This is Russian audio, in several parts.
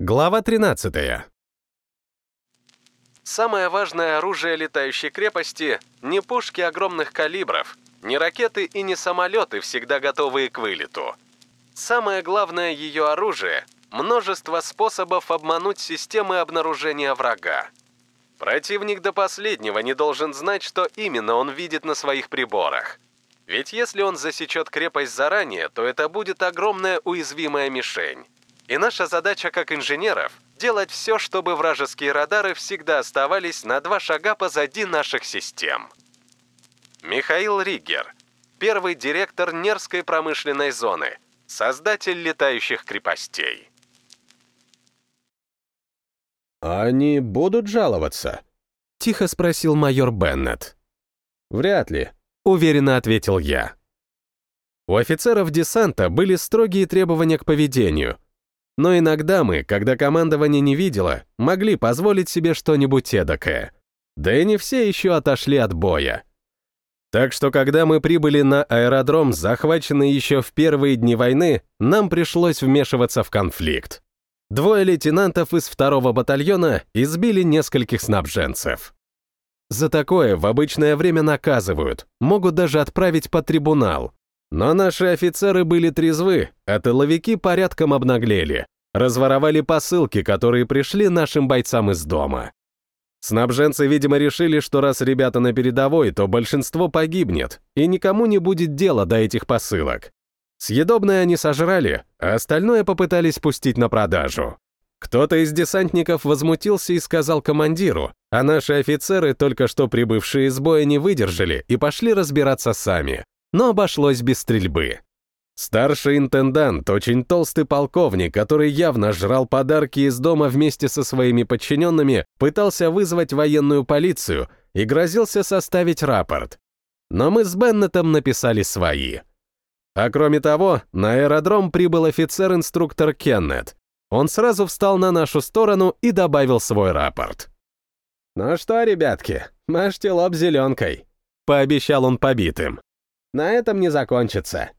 Глава 13. Самое важное оружие летающей крепости — не пушки огромных калибров, не ракеты и не самолеты, всегда готовые к вылету. Самое главное ее оружие — множество способов обмануть системы обнаружения врага. Противник до последнего не должен знать, что именно он видит на своих приборах. Ведь если он засечет крепость заранее, то это будет огромная уязвимая мишень. И наша задача как инженеров — делать все, чтобы вражеские радары всегда оставались на два шага позади наших систем. Михаил Ригер, первый директор Нерской промышленной зоны, создатель летающих крепостей. «Они будут жаловаться?» — тихо спросил майор Беннет. «Вряд ли», — уверенно ответил я. У офицеров десанта были строгие требования к поведению — но иногда мы, когда командование не видело, могли позволить себе что-нибудь эдакое. Да и не все еще отошли от боя. Так что, когда мы прибыли на аэродром, захваченный еще в первые дни войны, нам пришлось вмешиваться в конфликт. Двое лейтенантов из второго батальона избили нескольких снабженцев. За такое в обычное время наказывают, могут даже отправить под трибунал, но наши офицеры были трезвы, а тыловики порядком обнаглели. Разворовали посылки, которые пришли нашим бойцам из дома. Снабженцы, видимо, решили, что раз ребята на передовой, то большинство погибнет, и никому не будет дела до этих посылок. Съедобное они сожрали, а остальное попытались пустить на продажу. Кто-то из десантников возмутился и сказал командиру, а наши офицеры, только что прибывшие из боя, не выдержали и пошли разбираться сами но обошлось без стрельбы. Старший интендант, очень толстый полковник, который явно жрал подарки из дома вместе со своими подчиненными, пытался вызвать военную полицию и грозился составить рапорт. Но мы с Беннетом написали свои. А кроме того, на аэродром прибыл офицер-инструктор Кеннет. Он сразу встал на нашу сторону и добавил свой рапорт. «Ну что, ребятки, мажьте лоб зеленкой», — пообещал он побитым на этом не закончится.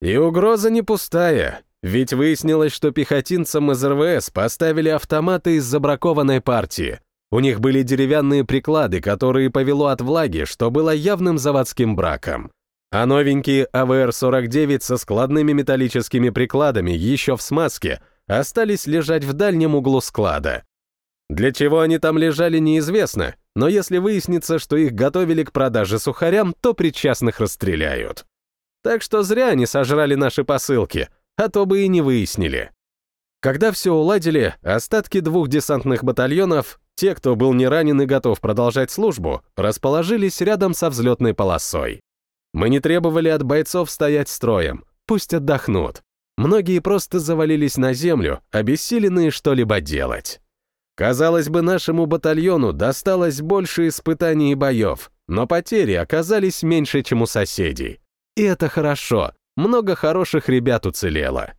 И угроза не пустая, ведь выяснилось, что пехотинцам из РВС поставили автоматы из забракованной партии. У них были деревянные приклады, которые повело от влаги, что было явным заводским браком. А новенькие АВР-49 со складными металлическими прикладами еще в смазке остались лежать в дальнем углу склада. Для чего они там лежали, неизвестно, но если выяснится, что их готовили к продаже сухарям, то причастных расстреляют. Так что зря они сожрали наши посылки, а то бы и не выяснили. Когда все уладили, остатки двух десантных батальонов, те, кто был не ранен и готов продолжать службу, расположились рядом со взлетной полосой. Мы не требовали от бойцов стоять строем, пусть отдохнут. Многие просто завалились на землю, обессиленные что-либо делать. Казалось бы, нашему батальону досталось больше испытаний и боев, но потери оказались меньше, чем у соседей. И это хорошо, много хороших ребят уцелело.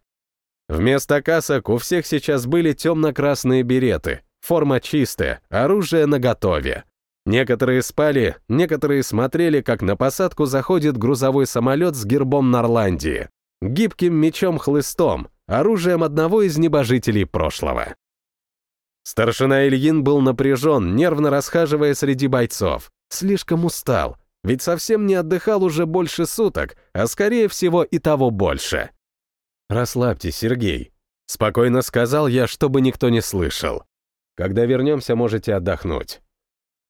Вместо касок у всех сейчас были темно-красные береты, форма чистая, оружие наготове. Некоторые спали, некоторые смотрели, как на посадку заходит грузовой самолет с гербом Норландии, гибким мечом-хлыстом, оружием одного из небожителей прошлого. Старшина Ильин был напряжен, нервно расхаживая среди бойцов. Слишком устал, ведь совсем не отдыхал уже больше суток, а скорее всего и того больше. «Расслабьтесь, Сергей», — спокойно сказал я, чтобы никто не слышал. «Когда вернемся, можете отдохнуть».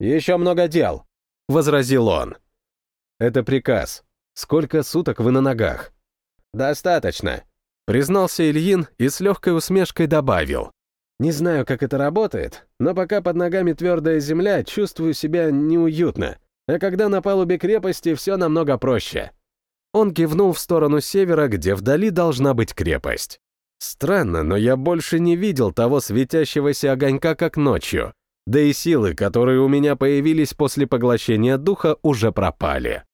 «Еще много дел», — возразил он. «Это приказ. Сколько суток вы на ногах?» «Достаточно», — признался Ильин и с легкой усмешкой добавил. Не знаю, как это работает, но пока под ногами твердая земля, чувствую себя неуютно. А когда на палубе крепости, все намного проще. Он кивнул в сторону севера, где вдали должна быть крепость. Странно, но я больше не видел того светящегося огонька, как ночью. Да и силы, которые у меня появились после поглощения духа, уже пропали.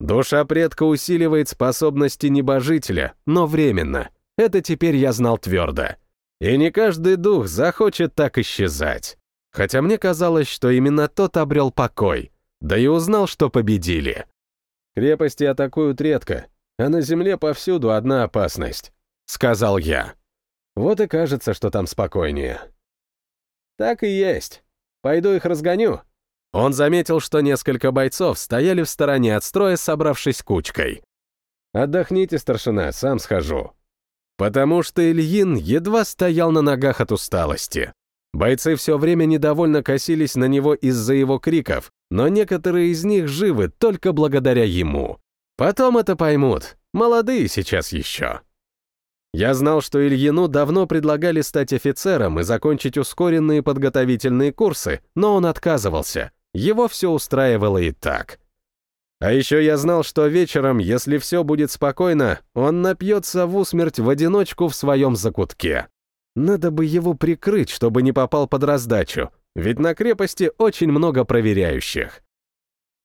Душа предка усиливает способности небожителя, но временно. Это теперь я знал твердо. И не каждый дух захочет так исчезать. Хотя мне казалось, что именно тот обрел покой, да и узнал, что победили. «Крепости атакуют редко, а на земле повсюду одна опасность», — сказал я. Вот и кажется, что там спокойнее. Так и есть. Пойду их разгоню. Он заметил, что несколько бойцов стояли в стороне от строя, собравшись кучкой. Отдохните, старшина, сам схожу. Потому что Ильин едва стоял на ногах от усталости. Бойцы все время недовольно косились на него из-за его криков, но некоторые из них живы только благодаря ему. Потом это поймут, молодые сейчас еще. Я знал, что Ильину давно предлагали стать офицером и закончить ускоренные подготовительные курсы, но он отказывался. Его все устраивало и так. А еще я знал, что вечером, если все будет спокойно, он напьется в усмерть в одиночку в своем закутке. Надо бы его прикрыть, чтобы не попал под раздачу, ведь на крепости очень много проверяющих.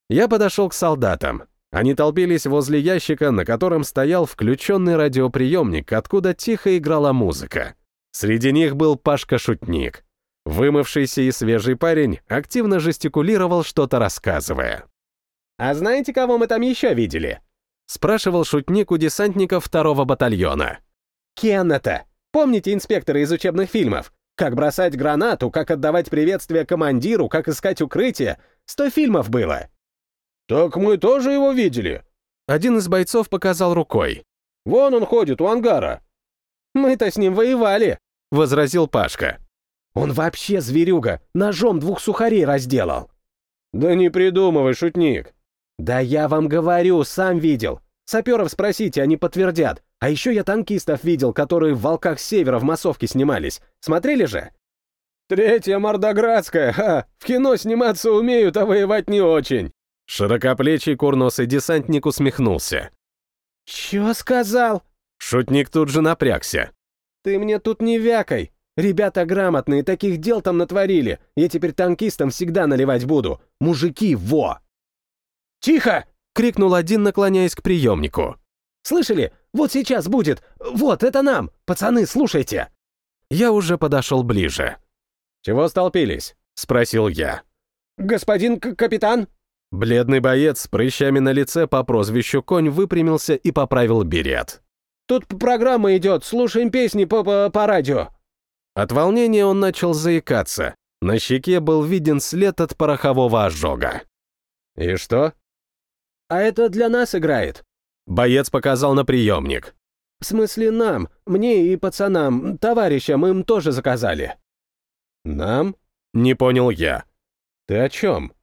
Я подошел к солдатам. Они толпились возле ящика, на котором стоял включенный радиоприемник, откуда тихо играла музыка. Среди них был Пашка-шутник. Вымывшийся и свежий парень активно жестикулировал, что-то рассказывая. «А знаете, кого мы там еще видели?» — спрашивал шутник у десантников второго батальона. «Кеннета! Помните инспектора из учебных фильмов? Как бросать гранату, как отдавать приветствие командиру, как искать укрытие? Сто фильмов было!» «Так мы тоже его видели!» Один из бойцов показал рукой. «Вон он ходит у ангара!» «Мы-то с ним воевали!» — возразил Пашка. «Он вообще зверюга! Ножом двух сухарей разделал!» «Да не придумывай, шутник!» «Да я вам говорю, сам видел. Саперов спросите, они подтвердят. А еще я танкистов видел, которые в «Волках Севера» в массовке снимались. Смотрели же?» «Третья Мордоградская, ха! В кино сниматься умеют, а воевать не очень!» Широкоплечий курносый десантник усмехнулся. «Чё сказал?» Шутник тут же напрягся. «Ты мне тут не вякай. Ребята грамотные, таких дел там натворили. Я теперь танкистам всегда наливать буду. Мужики, во!» «Тихо!» — крикнул один, наклоняясь к приемнику. «Слышали? Вот сейчас будет! Вот, это нам! Пацаны, слушайте!» Я уже подошел ближе. «Чего столпились?» — спросил я. «Господин капитан?» Бледный боец с прыщами на лице по прозвищу Конь выпрямился и поправил берет. «Тут программа идет, слушаем песни по, по, по радио». От волнения он начал заикаться. На щеке был виден след от порохового ожога. «И что?» «А это для нас играет». Боец показал на приемник. «В смысле нам, мне и пацанам, товарищам, им тоже заказали». «Нам?» — не понял я. «Ты о чем?»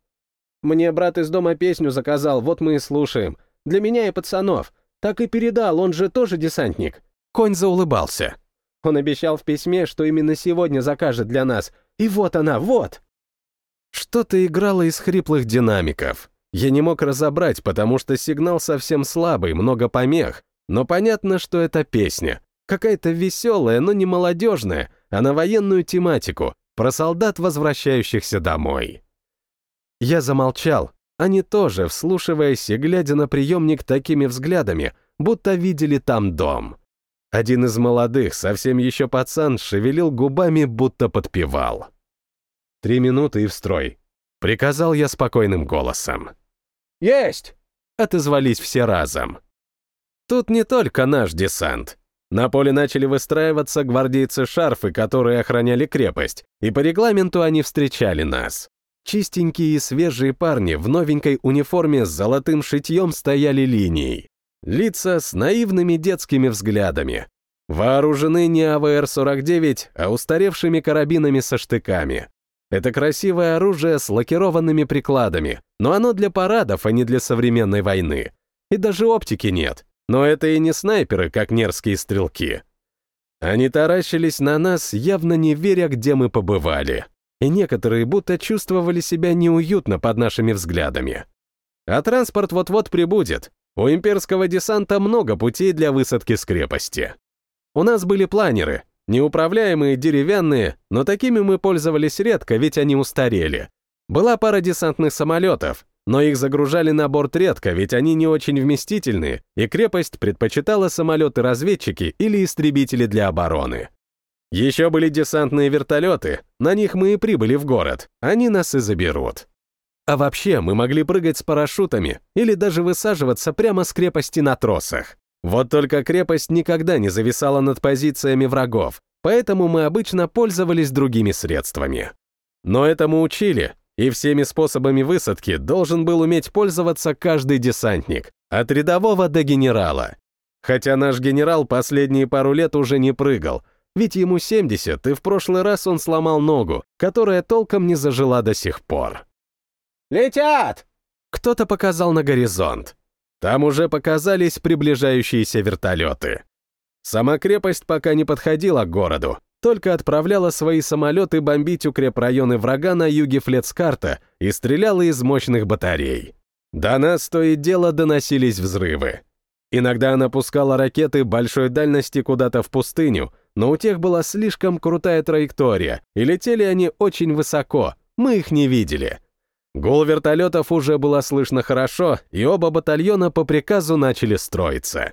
«Мне брат из дома песню заказал, вот мы и слушаем. Для меня и пацанов. Так и передал, он же тоже десантник». Конь заулыбался. Он обещал в письме, что именно сегодня закажет для нас. И вот она, вот!» Что-то играло из хриплых динамиков. Я не мог разобрать, потому что сигнал совсем слабый, много помех, но понятно, что это песня. Какая-то веселая, но не молодежная, а на военную тематику, про солдат, возвращающихся домой. Я замолчал, они тоже, вслушиваясь и глядя на приемник такими взглядами, будто видели там дом. Один из молодых, совсем еще пацан, шевелил губами, будто подпевал. «Три минуты и в строй», — приказал я спокойным голосом. «Есть!» — отозвались все разом. Тут не только наш десант. На поле начали выстраиваться гвардейцы-шарфы, которые охраняли крепость, и по регламенту они встречали нас. Чистенькие и свежие парни в новенькой униформе с золотым шитьем стояли линией. Лица с наивными детскими взглядами. Вооружены не АВР-49, а устаревшими карабинами со штыками. Это красивое оружие с лакированными прикладами, но оно для парадов, а не для современной войны. И даже оптики нет. Но это и не снайперы, как нерские стрелки. Они таращились на нас, явно не веря, где мы побывали. И некоторые будто чувствовали себя неуютно под нашими взглядами. А транспорт вот-вот прибудет. У имперского десанта много путей для высадки с крепости. У нас были планеры, Неуправляемые, деревянные, но такими мы пользовались редко, ведь они устарели. Была пара десантных самолетов, но их загружали на борт редко, ведь они не очень вместительные, и крепость предпочитала самолеты-разведчики или истребители для обороны. Еще были десантные вертолеты, на них мы и прибыли в город, они нас и заберут. А вообще мы могли прыгать с парашютами или даже высаживаться прямо с крепости на тросах. Вот только крепость никогда не зависала над позициями врагов, поэтому мы обычно пользовались другими средствами. Но этому учили, и всеми способами высадки должен был уметь пользоваться каждый десантник, от рядового до генерала. Хотя наш генерал последние пару лет уже не прыгал, ведь ему 70, и в прошлый раз он сломал ногу, которая толком не зажила до сих пор. «Летят!» Кто-то показал на горизонт. Там уже показались приближающиеся вертолеты. Сама крепость пока не подходила к городу, только отправляла свои самолеты бомбить укрепрайоны врага на юге Флецкарта и стреляла из мощных батарей. До нас то и дело доносились взрывы. Иногда она пускала ракеты большой дальности куда-то в пустыню, но у тех была слишком крутая траектория, и летели они очень высоко, мы их не видели. Гул вертолетов уже было слышно хорошо, и оба батальона по приказу начали строиться.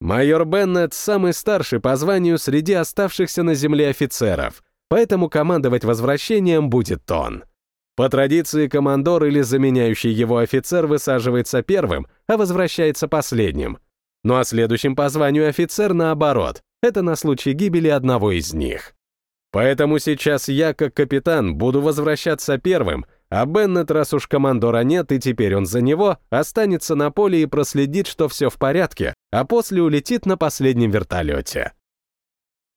Майор Беннет самый старший по званию среди оставшихся на земле офицеров, поэтому командовать возвращением будет он. По традиции командор или заменяющий его офицер высаживается первым, а возвращается последним. Ну а следующим по званию офицер наоборот, это на случай гибели одного из них. Поэтому сейчас я, как капитан, буду возвращаться первым, а Беннет, раз уж командора нет и теперь он за него, останется на поле и проследит, что все в порядке, а после улетит на последнем вертолете.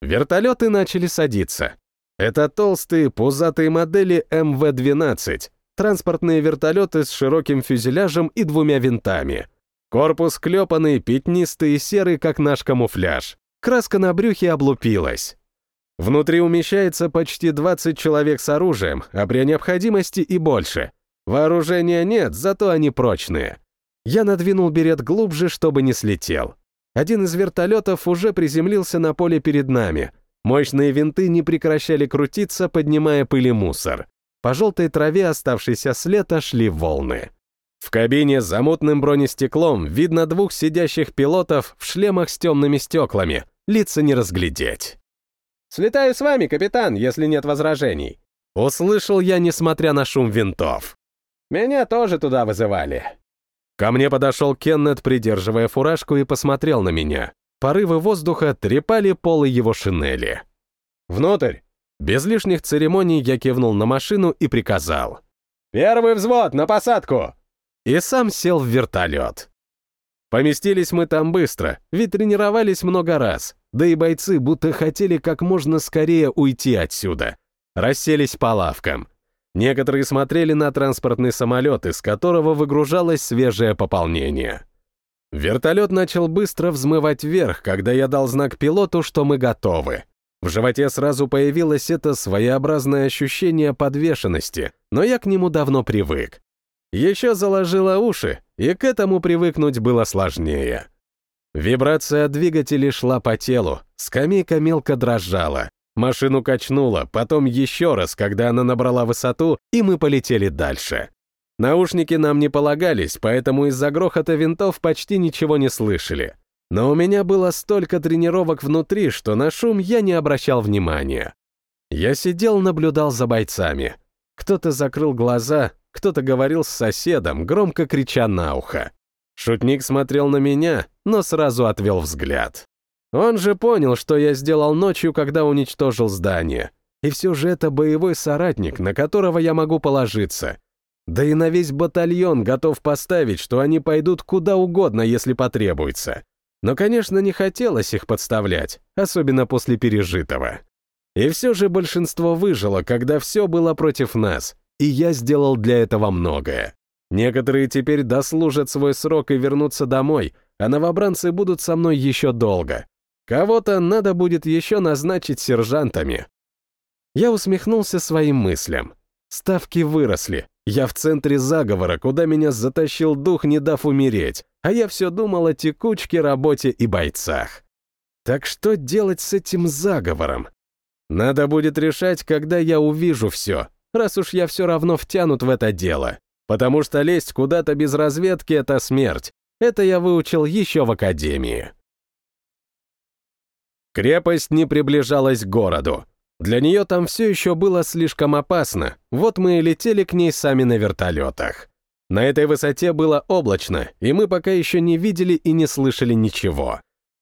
Вертолеты начали садиться. Это толстые, пузатые модели МВ-12, транспортные вертолеты с широким фюзеляжем и двумя винтами. Корпус клепанный, пятнистый и серый, как наш камуфляж. Краска на брюхе облупилась. Внутри умещается почти 20 человек с оружием, а при необходимости и больше. Вооружения нет, зато они прочные. Я надвинул берет глубже, чтобы не слетел. Один из вертолетов уже приземлился на поле перед нами. Мощные винты не прекращали крутиться, поднимая пыль и мусор. По желтой траве, оставшейся с лета, шли волны. В кабине за мутным бронестеклом видно двух сидящих пилотов в шлемах с темными стеклами. Лица не разглядеть. «Слетаю с вами, капитан, если нет возражений». Услышал я, несмотря на шум винтов. «Меня тоже туда вызывали». Ко мне подошел Кеннет, придерживая фуражку, и посмотрел на меня. Порывы воздуха трепали полы его шинели. «Внутрь!» Без лишних церемоний я кивнул на машину и приказал. «Первый взвод, на посадку!» И сам сел в вертолет. Поместились мы там быстро, ведь тренировались много раз, да и бойцы будто хотели как можно скорее уйти отсюда. Расселись по лавкам. Некоторые смотрели на транспортный самолет, из которого выгружалось свежее пополнение. Вертолет начал быстро взмывать вверх, когда я дал знак пилоту, что мы готовы. В животе сразу появилось это своеобразное ощущение подвешенности, но я к нему давно привык. Еще заложила уши, и к этому привыкнуть было сложнее. Вибрация двигателей шла по телу, скамейка мелко дрожала. Машину качнуло, потом еще раз, когда она набрала высоту, и мы полетели дальше. Наушники нам не полагались, поэтому из-за грохота винтов почти ничего не слышали. Но у меня было столько тренировок внутри, что на шум я не обращал внимания. Я сидел, наблюдал за бойцами. Кто-то закрыл глаза, кто-то говорил с соседом, громко крича на ухо. Шутник смотрел на меня, но сразу отвел взгляд. Он же понял, что я сделал ночью, когда уничтожил здание. И все же это боевой соратник, на которого я могу положиться. Да и на весь батальон готов поставить, что они пойдут куда угодно, если потребуется. Но, конечно, не хотелось их подставлять, особенно после пережитого. И все же большинство выжило, когда все было против нас, и я сделал для этого многое. Некоторые теперь дослужат свой срок и вернутся домой, а новобранцы будут со мной еще долго. Кого-то надо будет еще назначить сержантами. Я усмехнулся своим мыслям. Ставки выросли. Я в центре заговора, куда меня затащил дух, не дав умереть, а я все думал о текучке, работе и бойцах. Так что делать с этим заговором? Надо будет решать, когда я увижу все, раз уж я все равно втянут в это дело. Потому что лезть куда-то без разведки — это смерть. Это я выучил еще в академии. Крепость не приближалась к городу. Для нее там все еще было слишком опасно, вот мы и летели к ней сами на вертолетах. На этой высоте было облачно, и мы пока еще не видели и не слышали ничего.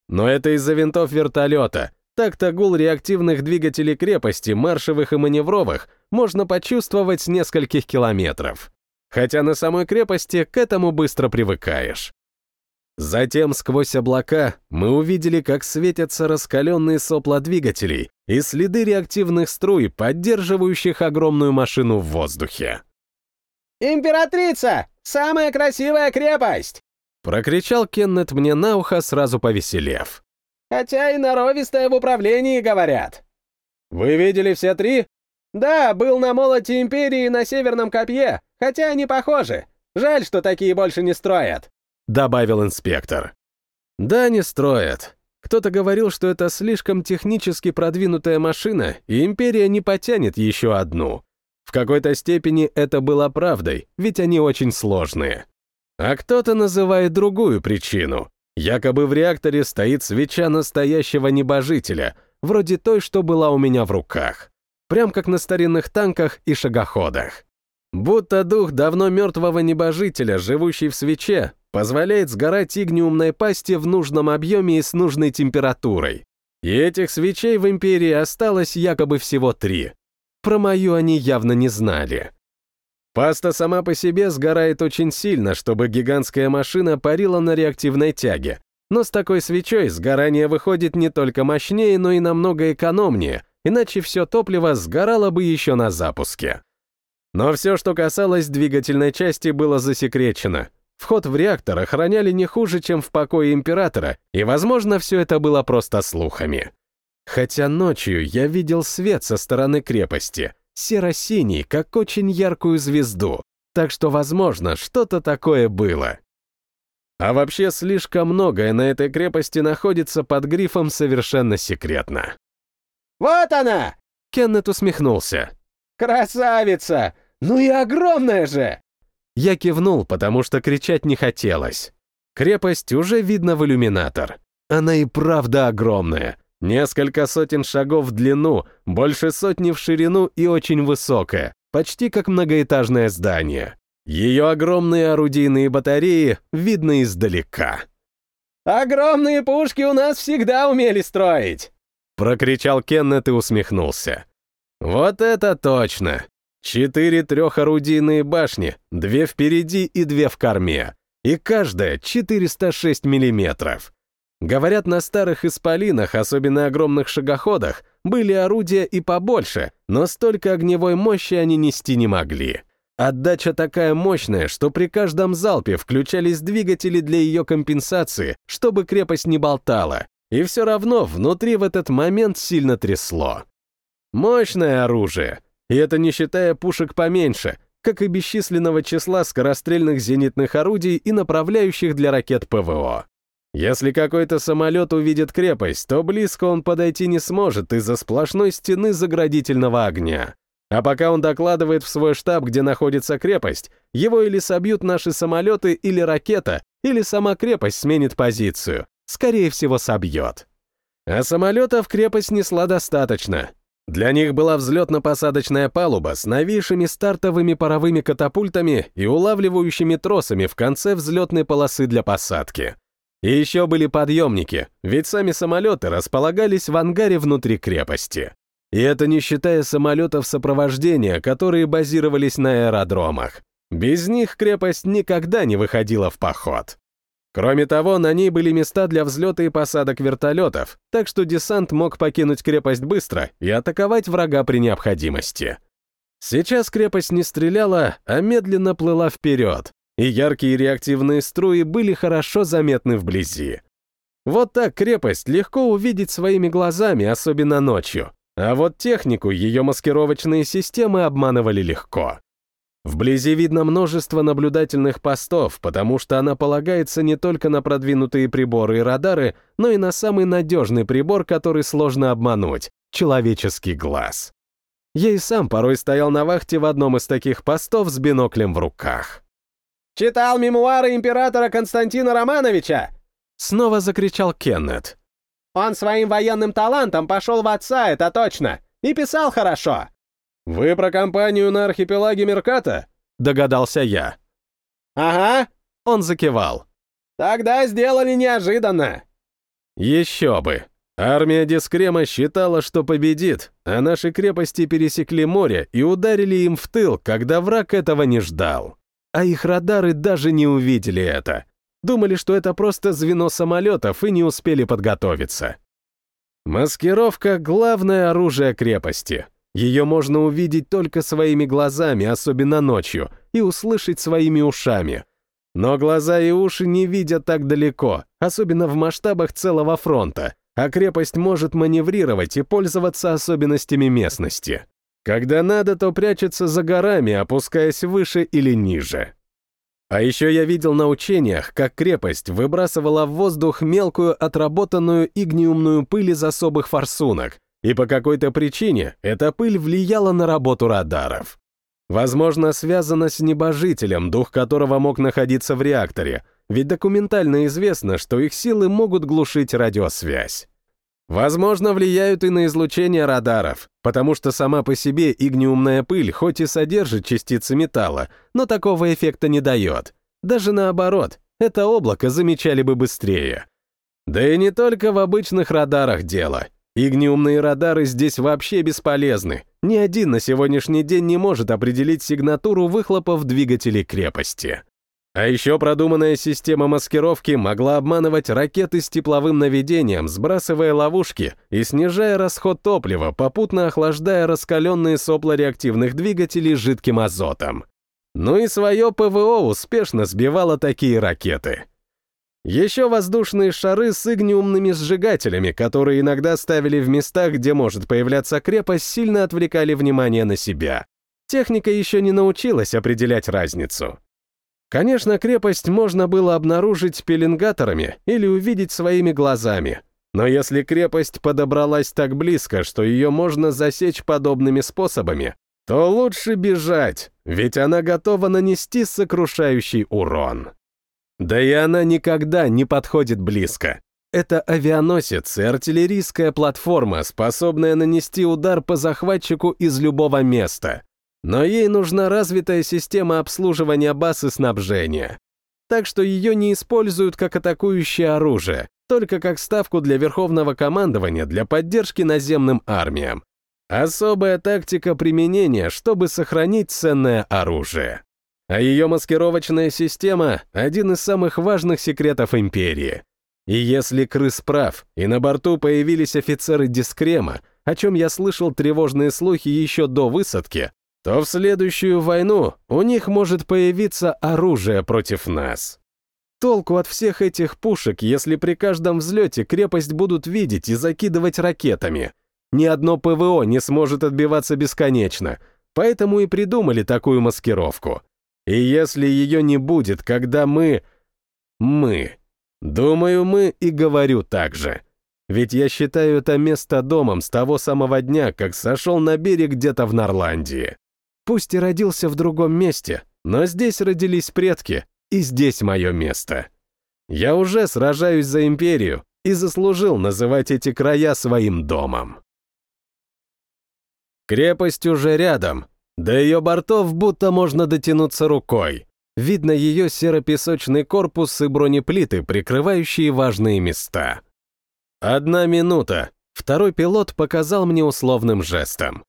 Но это из-за винтов вертолета. Так-то гул реактивных двигателей крепости, маршевых и маневровых, можно почувствовать с нескольких километров. Хотя на самой крепости к этому быстро привыкаешь. Затем сквозь облака мы увидели, как светятся раскаленные сопла двигателей и следы реактивных струй, поддерживающих огромную машину в воздухе. «Императрица! Самая красивая крепость!» Прокричал Кеннет мне на ухо, сразу повеселев. «Хотя и норовистая в управлении, говорят». «Вы видели все три?» «Да, был на молоте Империи на Северном Копье, хотя они похожи. Жаль, что такие больше не строят», — добавил инспектор. «Да, не строят. Кто-то говорил, что это слишком технически продвинутая машина, и Империя не потянет еще одну. В какой-то степени это было правдой, ведь они очень сложные. А кто-то называет другую причину. Якобы в реакторе стоит свеча настоящего небожителя, вроде той, что была у меня в руках. Прям как на старинных танках и шагоходах. Будто дух давно мертвого небожителя, живущий в свече, позволяет сгорать игниумной пасти в нужном объеме и с нужной температурой. И этих свечей в Империи осталось якобы всего три. Про мою они явно не знали. Паста сама по себе сгорает очень сильно, чтобы гигантская машина парила на реактивной тяге. Но с такой свечой сгорание выходит не только мощнее, но и намного экономнее, иначе все топливо сгорало бы еще на запуске. Но все, что касалось двигательной части, было засекречено. Вход в реактор охраняли не хуже, чем в покое императора, и, возможно, все это было просто слухами. Хотя ночью я видел свет со стороны крепости, серо-синий, как очень яркую звезду, так что, возможно, что-то такое было. А вообще слишком многое на этой крепости находится под грифом совершенно секретно. «Вот она!» — Кеннет усмехнулся. «Красавица! Ну и огромная же!» Я кивнул, потому что кричать не хотелось. Крепость уже видно в иллюминатор. Она и правда огромная, Несколько сотен шагов в длину, больше сотни в ширину и очень высокая, почти как многоэтажное здание. Ее огромные орудийные батареи видно издалека. «Огромные пушки у нас всегда умели строить!» Прокричал Кеннет и усмехнулся. «Вот это точно! Четыре трехорудийные башни, две впереди и две в корме, и каждая 406 миллиметров. Говорят, на старых исполинах, особенно огромных шагоходах, были орудия и побольше, но столько огневой мощи они нести не могли. Отдача такая мощная, что при каждом залпе включались двигатели для ее компенсации, чтобы крепость не болтала, и все равно внутри в этот момент сильно трясло. Мощное оружие, и это не считая пушек поменьше, как и бесчисленного числа скорострельных зенитных орудий и направляющих для ракет ПВО. Если какой-то самолет увидит крепость, то близко он подойти не сможет из-за сплошной стены заградительного огня. А пока он докладывает в свой штаб, где находится крепость, его или собьют наши самолеты или ракета, или сама крепость сменит позицию. Скорее всего, собьет. А самолетов крепость несла достаточно. Для них была взлетно-посадочная палуба с новейшими стартовыми паровыми катапультами и улавливающими тросами в конце взлетной полосы для посадки. И еще были подъемники, ведь сами самолеты располагались в ангаре внутри крепости. И это не считая самолетов сопровождения, которые базировались на аэродромах. Без них крепость никогда не выходила в поход. Кроме того, на ней были места для взлета и посадок вертолетов, так что десант мог покинуть крепость быстро и атаковать врага при необходимости. Сейчас крепость не стреляла, а медленно плыла вперед, и яркие реактивные струи были хорошо заметны вблизи. Вот так крепость легко увидеть своими глазами, особенно ночью, а вот технику ее маскировочные системы обманывали легко. Вблизи видно множество наблюдательных постов, потому что она полагается не только на продвинутые приборы и радары, но и на самый надежный прибор, который сложно обмануть — человеческий глаз. Я и сам порой стоял на вахте в одном из таких постов с биноклем в руках. «Читал мемуары императора Константина Романовича!» Снова закричал Кеннет. «Он своим военным талантом пошел в отца, это точно! И писал хорошо!» «Вы про компанию на архипелаге Мерката?» — догадался я. «Ага!» — он закивал. «Тогда сделали неожиданно!» «Еще бы! Армия Дискрема считала, что победит, а наши крепости пересекли море и ударили им в тыл, когда враг этого не ждал. А их радары даже не увидели это. Думали, что это просто звено самолетов и не успели подготовиться. Маскировка — главное оружие крепости. Ее можно увидеть только своими глазами, особенно ночью, и услышать своими ушами. Но глаза и уши не видят так далеко, особенно в масштабах целого фронта — а крепость может маневрировать и пользоваться особенностями местности. Когда надо, то прячется за горами, опускаясь выше или ниже. А еще я видел на учениях, как крепость выбрасывала в воздух мелкую отработанную игниумную пыль из особых форсунок, и по какой-то причине эта пыль влияла на работу радаров. Возможно, связано с небожителем, дух которого мог находиться в реакторе, ведь документально известно, что их силы могут глушить радиосвязь. Возможно, влияют и на излучение радаров, потому что сама по себе игниумная пыль хоть и содержит частицы металла, но такого эффекта не дает. Даже наоборот, это облако замечали бы быстрее. Да и не только в обычных радарах дело. Игниумные радары здесь вообще бесполезны. Ни один на сегодняшний день не может определить сигнатуру выхлопов двигателей крепости. А еще продуманная система маскировки могла обманывать ракеты с тепловым наведением, сбрасывая ловушки и снижая расход топлива, попутно охлаждая раскаленные сопла реактивных двигателей жидким азотом. Ну и свое ПВО успешно сбивало такие ракеты. Еще воздушные шары с игниумными сжигателями, которые иногда ставили в местах, где может появляться крепость, сильно отвлекали внимание на себя. Техника еще не научилась определять разницу. Конечно, крепость можно было обнаружить пеленгаторами или увидеть своими глазами, но если крепость подобралась так близко, что ее можно засечь подобными способами, то лучше бежать, ведь она готова нанести сокрушающий урон. Да и она никогда не подходит близко. Это авианосец и артиллерийская платформа, способная нанести удар по захватчику из любого места, но ей нужна развитая система обслуживания баз и снабжения. Так что ее не используют как атакующее оружие, только как ставку для верховного командования для поддержки наземным армиям. Особая тактика применения, чтобы сохранить ценное оружие. А ее маскировочная система — один из самых важных секретов Империи. И если крыс прав, и на борту появились офицеры Дискрема, о чем я слышал тревожные слухи еще до высадки, то в следующую войну у них может появиться оружие против нас. Толку от всех этих пушек, если при каждом взлете крепость будут видеть и закидывать ракетами. Ни одно ПВО не сможет отбиваться бесконечно, поэтому и придумали такую маскировку. И если ее не будет, когда мы... Мы. Думаю, мы и говорю так же. Ведь я считаю это место домом с того самого дня, как сошел на берег где-то в Норландии. Пусть и родился в другом месте, но здесь родились предки, и здесь мое место. Я уже сражаюсь за империю и заслужил называть эти края своим домом. Крепость уже рядом, до ее бортов будто можно дотянуться рукой. Видно ее серо-песочный корпус и бронеплиты, прикрывающие важные места. Одна минута. Второй пилот показал мне условным жестом.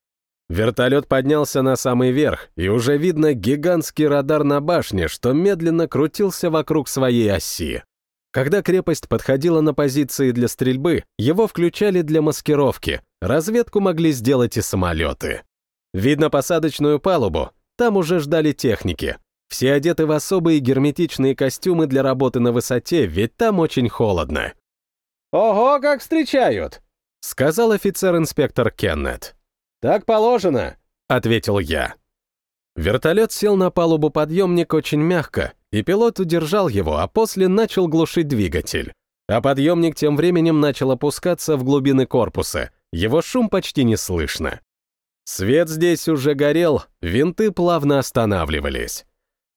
Вертолет поднялся на самый верх, и уже видно гигантский радар на башне, что медленно крутился вокруг своей оси. Когда крепость подходила на позиции для стрельбы, его включали для маскировки, разведку могли сделать и самолеты. Видно посадочную палубу, там уже ждали техники. Все одеты в особые герметичные костюмы для работы на высоте, ведь там очень холодно. «Ого, как встречают!» — сказал офицер-инспектор Кеннет. «Так положено», — ответил я. Вертолет сел на палубу подъемник очень мягко, и пилот удержал его, а после начал глушить двигатель. А подъемник тем временем начал опускаться в глубины корпуса, его шум почти не слышно. Свет здесь уже горел, винты плавно останавливались.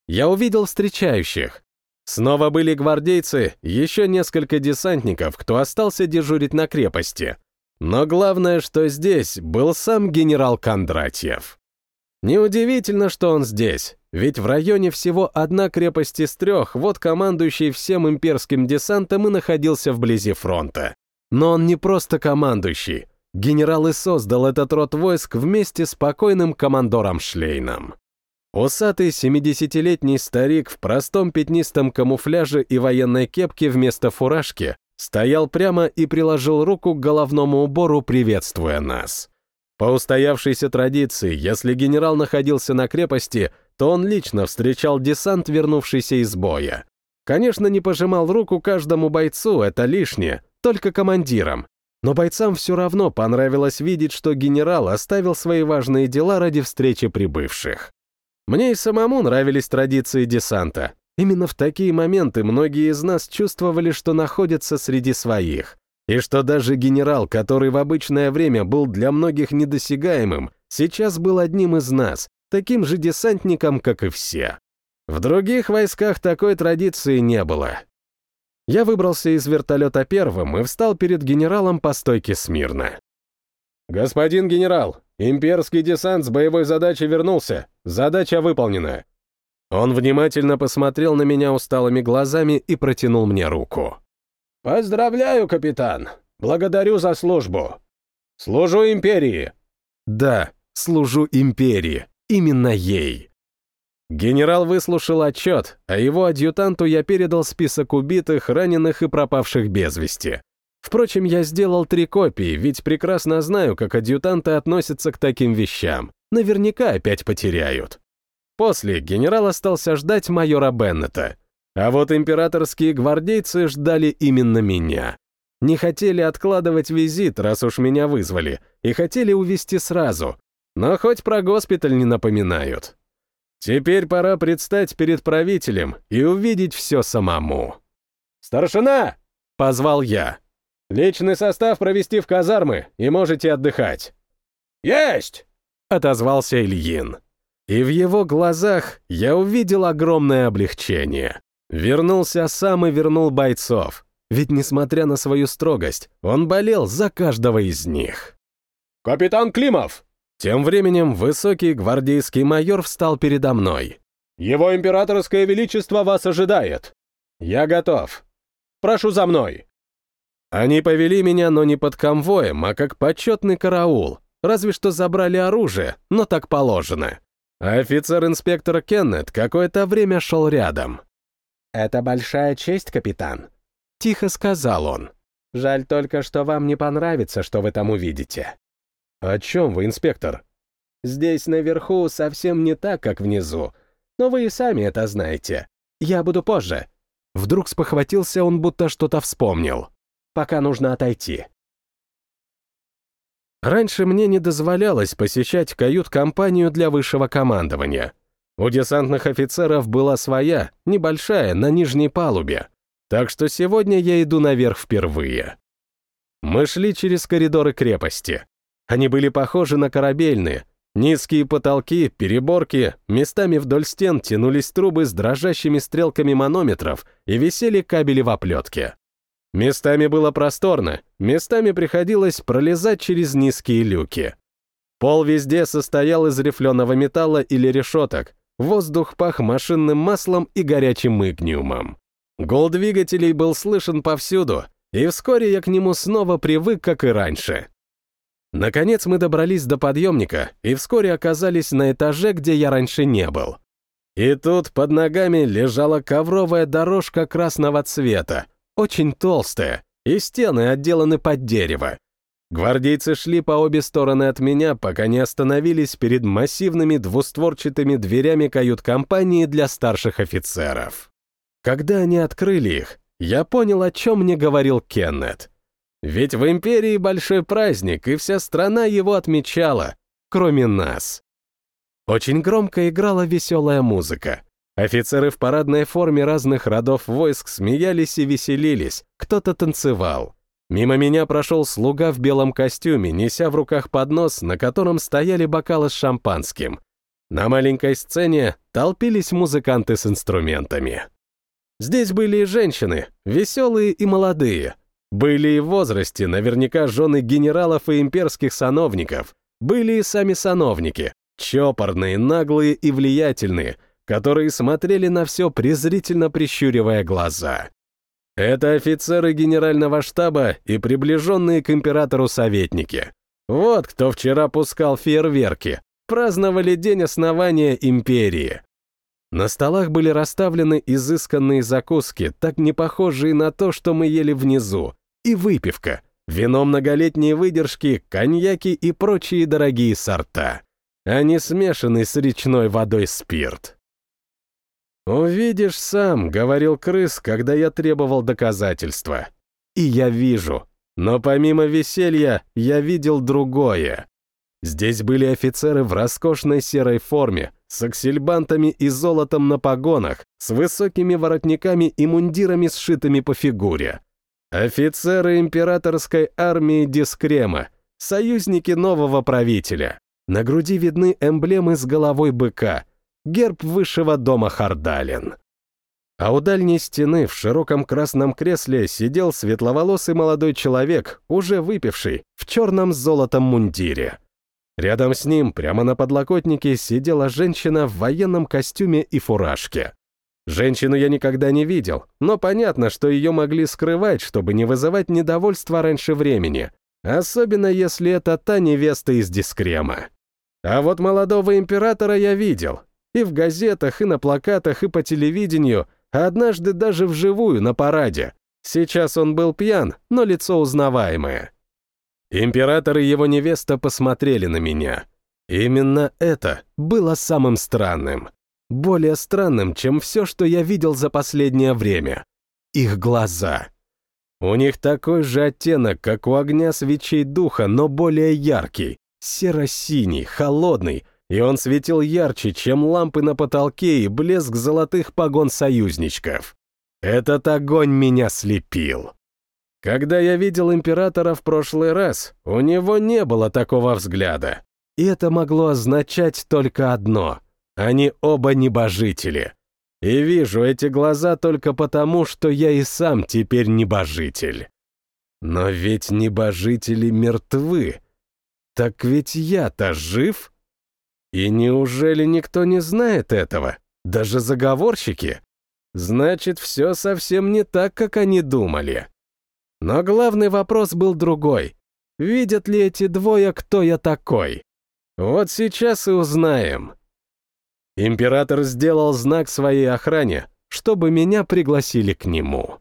Я увидел встречающих. Снова были гвардейцы, еще несколько десантников, кто остался дежурить на крепости. Но главное, что здесь был сам генерал Кондратьев. Неудивительно, что он здесь, ведь в районе всего одна крепость из трех, вот командующий всем имперским десантом и находился вблизи фронта. Но он не просто командующий. Генерал и создал этот род войск вместе с покойным командором Шлейном. Усатый 70-летний старик в простом пятнистом камуфляже и военной кепке вместо фуражки стоял прямо и приложил руку к головному убору, приветствуя нас. По устоявшейся традиции, если генерал находился на крепости, то он лично встречал десант, вернувшийся из боя. Конечно, не пожимал руку каждому бойцу, это лишнее, только командирам. Но бойцам все равно понравилось видеть, что генерал оставил свои важные дела ради встречи прибывших. Мне и самому нравились традиции десанта. Именно в такие моменты многие из нас чувствовали, что находятся среди своих. И что даже генерал, который в обычное время был для многих недосягаемым, сейчас был одним из нас, таким же десантником, как и все. В других войсках такой традиции не было. Я выбрался из вертолета первым и встал перед генералом по стойке смирно. «Господин генерал, имперский десант с боевой задачей вернулся. Задача выполнена». Он внимательно посмотрел на меня усталыми глазами и протянул мне руку. «Поздравляю, капитан! Благодарю за службу! Служу империи!» «Да, служу империи, именно ей!» Генерал выслушал отчет, а его адъютанту я передал список убитых, раненых и пропавших без вести. Впрочем, я сделал три копии, ведь прекрасно знаю, как адъютанты относятся к таким вещам. Наверняка опять потеряют. После генерал остался ждать майора Беннета. А вот императорские гвардейцы ждали именно меня. Не хотели откладывать визит, раз уж меня вызвали, и хотели увезти сразу. Но хоть про госпиталь не напоминают. Теперь пора предстать перед правителем и увидеть все самому. «Старшина!» — позвал я. Личный состав провести в казармы, и можете отдыхать». «Есть!» — отозвался Ильин. И в его глазах я увидел огромное облегчение. Вернулся сам и вернул бойцов. Ведь, несмотря на свою строгость, он болел за каждого из них. «Капитан Климов!» Тем временем высокий гвардейский майор встал передо мной. «Его императорское величество вас ожидает!» «Я готов. Прошу за мной!» Они повели меня, но не под конвоем, а как почетный караул. Разве что забрали оружие, но так положено. А офицер-инспектор Кеннет какое-то время шел рядом. «Это большая честь, капитан», — тихо сказал он. «Жаль только, что вам не понравится, что вы там увидите». «О чем вы, инспектор?» «Здесь наверху совсем не так, как внизу. Но вы и сами это знаете. Я буду позже». Вдруг спохватился он, будто что-то вспомнил пока нужно отойти. Раньше мне не дозволялось посещать кают-компанию для высшего командования. У десантных офицеров была своя, небольшая, на нижней палубе. Так что сегодня я иду наверх впервые. Мы шли через коридоры крепости. Они были похожи на корабельные. Низкие потолки, переборки, местами вдоль стен тянулись трубы с дрожащими стрелками манометров и висели кабели в оплетке. Местами было просторно, местами приходилось пролезать через низкие люки. Пол везде состоял из рифленого металла или решеток, воздух пах машинным маслом и горячим игниумом. Гул двигателей был слышен повсюду, и вскоре я к нему снова привык, как и раньше. Наконец мы добрались до подъемника и вскоре оказались на этаже, где я раньше не был. И тут под ногами лежала ковровая дорожка красного цвета, очень толстая, и стены отделаны под дерево. Гвардейцы шли по обе стороны от меня, пока не остановились перед массивными двустворчатыми дверями кают-компании для старших офицеров. Когда они открыли их, я понял, о чем мне говорил Кеннет. Ведь в Империи большой праздник, и вся страна его отмечала, кроме нас. Очень громко играла веселая музыка. Офицеры в парадной форме разных родов войск смеялись и веселились, кто-то танцевал. Мимо меня прошел слуга в белом костюме, неся в руках поднос, на котором стояли бокалы с шампанским. На маленькой сцене толпились музыканты с инструментами. Здесь были и женщины, веселые и молодые. Были и в возрасте, наверняка жены генералов и имперских сановников. Были и сами сановники, чопорные, наглые и влиятельные — которые смотрели на все презрительно прищуривая глаза. Это офицеры генерального штаба и приближенные к императору советники. Вот кто вчера пускал фейерверки, праздновали день основания империи. На столах были расставлены изысканные закуски, так не похожие на то, что мы ели внизу, и выпивка, вино многолетней выдержки, коньяки и прочие дорогие сорта, не смешанный с речной водой спирт. «Увидишь сам», — говорил крыс, когда я требовал доказательства. И я вижу. Но помимо веселья, я видел другое. Здесь были офицеры в роскошной серой форме, с аксельбантами и золотом на погонах, с высокими воротниками и мундирами, сшитыми по фигуре. Офицеры императорской армии Дискрема, союзники нового правителя. На груди видны эмблемы с головой быка, герб высшего дома Хардалин. А у дальней стены в широком красном кресле сидел светловолосый молодой человек, уже выпивший, в черном с золотом мундире. Рядом с ним, прямо на подлокотнике, сидела женщина в военном костюме и фуражке. Женщину я никогда не видел, но понятно, что ее могли скрывать, чтобы не вызывать недовольства раньше времени, особенно если это та невеста из дискрема. А вот молодого императора я видел, и в газетах, и на плакатах, и по телевидению, а однажды даже вживую на параде. Сейчас он был пьян, но лицо узнаваемое. Император и его невеста посмотрели на меня. Именно это было самым странным. Более странным, чем все, что я видел за последнее время. Их глаза. У них такой же оттенок, как у огня свечей духа, но более яркий, серо-синий, холодный, и он светил ярче, чем лампы на потолке и блеск золотых погон союзничков. Этот огонь меня слепил. Когда я видел императора в прошлый раз, у него не было такого взгляда. И это могло означать только одно — они оба небожители. И вижу эти глаза только потому, что я и сам теперь небожитель. Но ведь небожители мертвы. Так ведь я-то жив? И неужели никто не знает этого? Даже заговорщики? Значит, все совсем не так, как они думали. Но главный вопрос был другой. Видят ли эти двое, кто я такой? Вот сейчас и узнаем. Император сделал знак своей охране, чтобы меня пригласили к нему.